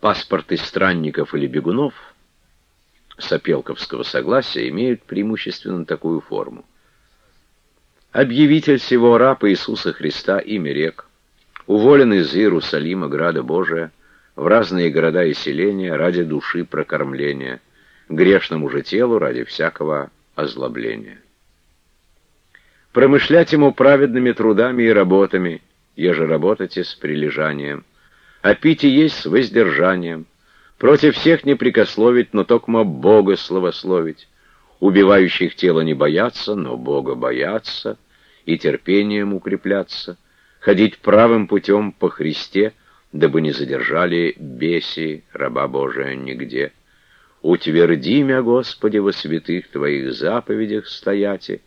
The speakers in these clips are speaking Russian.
Паспорты странников или бегунов с опелковского согласия имеют преимущественно такую форму. Объявитель всего раб Иисуса Христа имя рек, уволен из Иерусалима, Града Божия, в разные города и селения ради души прокормления, грешному же телу ради всякого озлобления. Промышлять ему праведными трудами и работами, еже работайте с прилежанием, а пить и есть с воздержанием, против всех не прикословить, но токмо Бога славословить, убивающих тело не бояться, но Бога бояться, и терпением укрепляться, ходить правым путем по Христе, дабы не задержали беси раба Божия нигде. Утверди мя, Господи, во святых Твоих заповедях стояти,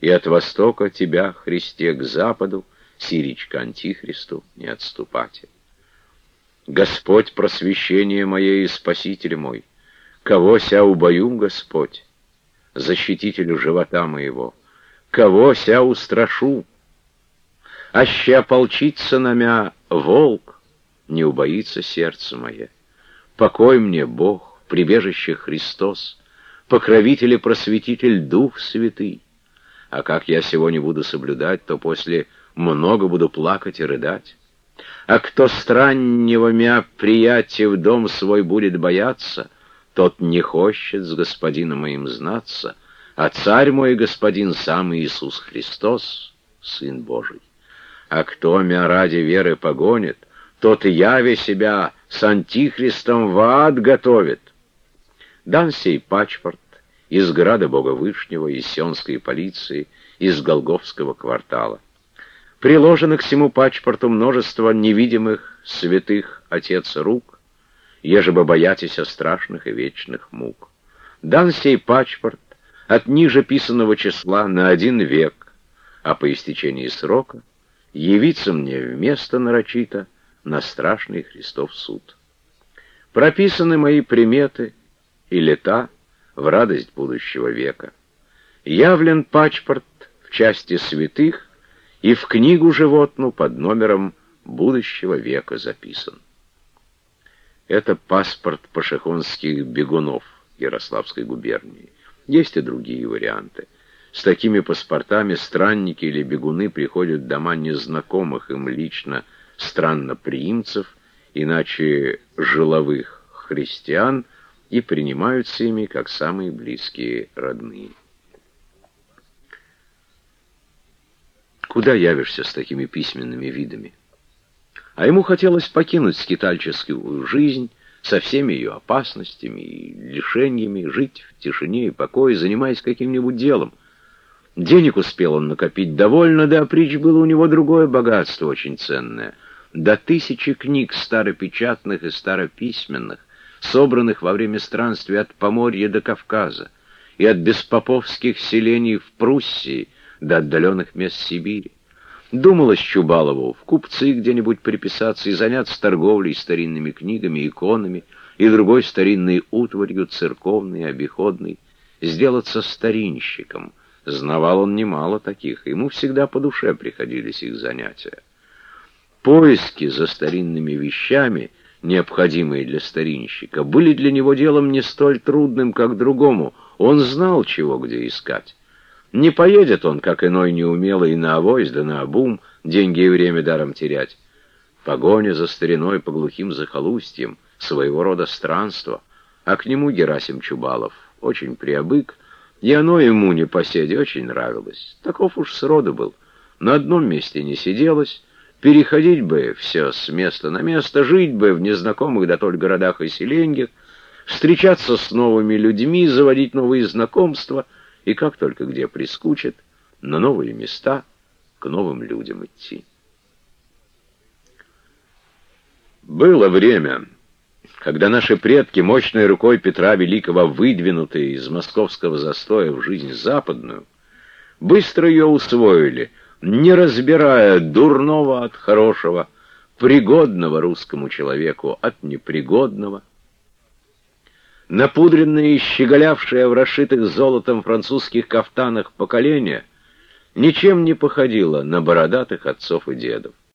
и от востока Тебя, Христе, к западу, сиричка Антихристу, не отступати. Господь, просвещение мое и Спаситель мой, кого ся убою, Господь, защитителю живота моего, кого ся устрашу, аще ополчится на мя волк, не убоится сердце мое. Покой мне, Бог, прибежище Христос, покровитель и просветитель Дух Святый. А как я сегодня буду соблюдать, то после много буду плакать и рыдать. А кто страннего мя приятия в дом свой будет бояться, тот не хочет с господином моим знаться, а царь мой господин сам Иисус Христос, Сын Божий. А кто мя ради веры погонит, тот яве себя с антихристом в ад готовит. Дан сей пачпорт из града Бога Вышнего, из сионской полиции, из Голговского квартала. Приложено к всему пачпорту множество невидимых святых Отец рук, ежебо боятися страшных и вечных мук. Дан сей пачпорт от ниже писанного числа на один век, а по истечении срока явиться мне вместо нарочито на страшный Христов суд. Прописаны мои приметы и лета в радость будущего века. Явлен пачпорт в части святых, и в книгу животну под номером будущего века записан. Это паспорт пашихонских бегунов Ярославской губернии. Есть и другие варианты. С такими паспортами странники или бегуны приходят в дома незнакомых им лично странноприимцев, иначе жиловых христиан, и принимаются ими как самые близкие родные. Куда явишься с такими письменными видами? А ему хотелось покинуть скитальческую жизнь со всеми ее опасностями и лишениями, жить в тишине и покое, занимаясь каким-нибудь делом. Денег успел он накопить довольно, да притч было у него другое богатство очень ценное. До тысячи книг старопечатных и старописьменных, собранных во время странствий от Поморья до Кавказа и от беспоповских селений в Пруссии, до отдаленных мест Сибири. Думалось Чубалову в купцы где-нибудь приписаться и заняться торговлей старинными книгами, иконами и другой старинной утварью, церковной, обиходной, сделаться старинщиком. Знавал он немало таких, ему всегда по душе приходились их занятия. Поиски за старинными вещами, необходимые для старинщика, были для него делом не столь трудным, как другому. Он знал, чего где искать. Не поедет он, как иной неумелый, на авось да на обум, деньги и время даром терять. Погоня за стариной по глухим захолустьям, своего рода странство, а к нему Герасим Чубалов очень приобык, и оно ему не поседе очень нравилось. Таков уж сроду был. На одном месте не сиделось, переходить бы все с места на место, жить бы в незнакомых да только городах и селеньях, встречаться с новыми людьми, заводить новые знакомства — и как только где прискучит, на новые места, к новым людям идти. Было время, когда наши предки, мощной рукой Петра Великого, выдвинутые из московского застоя в жизнь западную, быстро ее усвоили, не разбирая дурного от хорошего, пригодного русскому человеку от непригодного, напудренное и щеголявшее в расшитых золотом французских кафтанах поколение ничем не походило на бородатых отцов и дедов.